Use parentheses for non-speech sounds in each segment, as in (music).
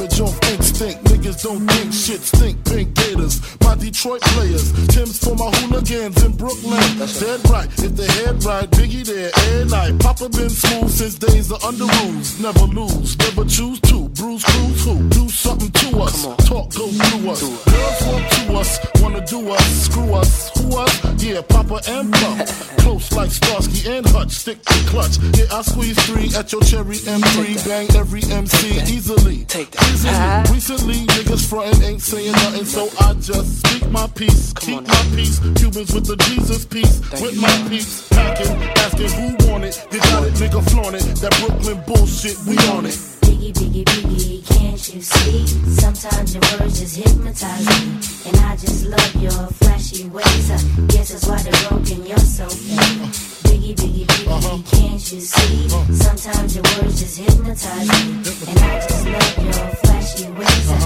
haters don't think shit stink. Pink Gators, my Detroit players. Tim's for my hooligans in Brooklyn. Dead right, if the head right, Biggie there, and night. Papa been smooth since days of under rules. Never lose, never choose to. Bruise, cruise, who? Do something to us. Talk, go through us. Girls want to us, wanna do us. Screw us? Yeah, Papa and Pup. (laughs) Close like Starsky and Hutch, stick to clutch. Yeah, I squeeze three at your cherry M3. Bang every MC easily. Take that. Easily. Ah. Recently, niggas frontin' ain't saying nothing, so I just speak my peace, keep my peace. Cubans with the Jesus peace, with you, my peace. Packing, asking who want it. You got it, nigga, flaunt it. That Brooklyn bullshit, we on it. Biggie, biggie, biggie, can't you see? Sometimes your words just hypnotize me. And I just love your flashy ways. I guess that's why they're broken, you're so fake. Biggie, biggie, biggie, uh-huh. can't you see? Uh-huh. Sometimes your words just hypnotize me. And I just love your flashy ways. I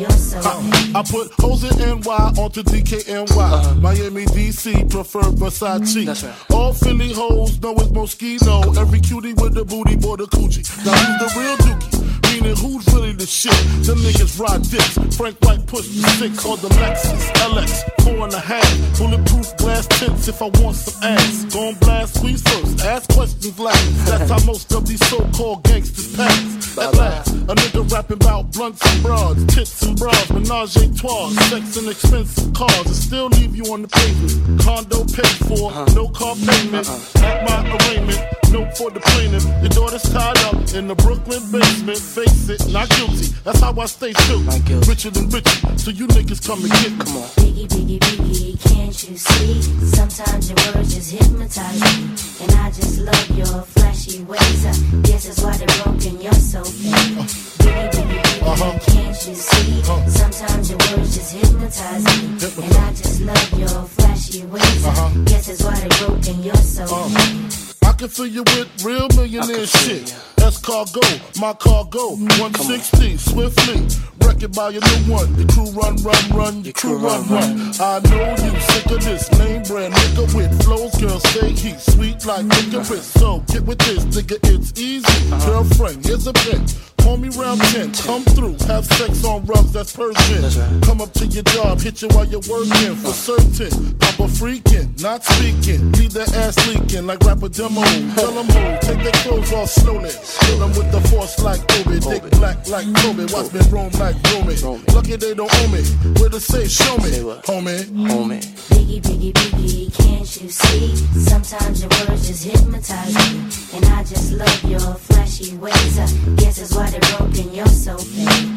you're so fake. I put hoes in NY onto DKNY. Miami, DC, prefer Versace. Mm, that's right. All Philly hoes know it's Moschino. Every cutie with the booty, boy, the coochie. Now who's the real dookie? Meaning who's really the shit? Them niggas ride dicks. Frank White push the six or the Lexus LX, four and a half. Bulletproof glass tints if I want some ass. Gon' blast squeeze first, ask questions last. That's how most of these so-called gangsters pass. At last, a nigga rapping about blunts and broads, tits and bras, menage a trois, sex and expensive cars, and still leave you on the pavement. Condo paid for, uh-huh. no car payment. Uh-uh. At my arraignment, note for the plaintiff. Your daughter's tied up in the Brooklyn basement. Face it, not guilty. That's how I stay true. Richer than richer, so you niggas come and get me. Come on. Biggie, biggie, biggie, can't you see? Sometimes your words just hypnotize me. And I just love your flashy ways. I guess that's why they're broken, you're so fake. Biggie, biggie, biggie, Uh-huh. can't you see? Sometimes your words just hypnotize me. And I just love your flashy ways. Uh-huh. guess that's why they're broken, you're so fake. I can fill you with real millionaire I can feel shit. ya. S cargo, my cargo, 160, swiftly. Wreck it by your new one. The crew run, run, run, your crew run, run. I know you sick of this name brand nigga with flows, girl, say he sweet like licorice. So get with this, nigga, it's easy. Girlfriend, here's a bitch. Call me round 10, come through, have sex on rugs, that's Persian. Come up to your job, hit you while you're working for certain. Papa freaking, not speaking. Leave that ass leaking like rapper demo. Tell them who, take their clothes off slowly. Kill them with the force like Obi. Dick black like Kobe. Watch me roam like Romy. Romy. Lucky they don't owe me. Where to say, show me, Say what? homie. Homie. Biggie, biggie, biggie, can't you see? Sometimes your words just hypnotize me. And I just love your flashy ways. I guess that's why they're broken, you're so fake.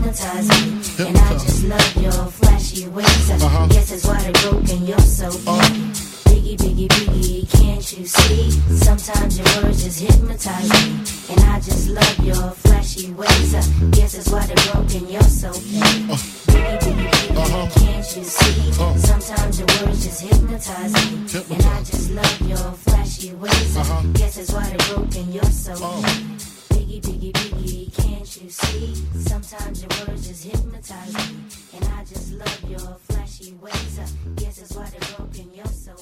Hypnotize me. And I just love your flashy ways. I uh-huh. guess that's why they're broken, you're so uh. fake. Biggie, biggie, biggie, can't you see? Sometimes your words just hypnotize me. And I just love your flashy ways. I guess that's why they're broken, you're so fake. Uh. Biggie, biggie, biggie, uh-huh. can't you see? Uh. Sometimes your words just hypnotize me. And I just love your flashy ways. I uh-huh. guess that's why they're broken, you're so fake. Biggie, biggie, biggie, you see? Sometimes your words just hypnotize me. And I just love your flashy ways. I guess that's why they're broken, you're so